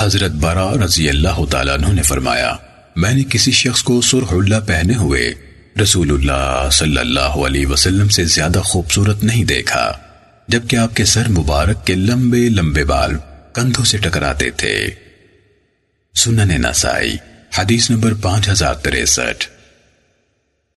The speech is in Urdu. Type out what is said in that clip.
حضرت برا رضی اللہ تعالیٰ عنہ نے فرمایا، میں نے کسی شخص کو سرخ اللہ پہنے ہوئے رسول اللہ صلی اللہ علیہ وسلم سے زیادہ خوبصورت نہیں دیکھا، جبکہ آپ کے سر مبارک کے لمبے لمبے بال کندھوں سے ٹکراتے تھے۔ سنن نسائی، حدیث نمبر پانچ ہزار تریسٹھ۔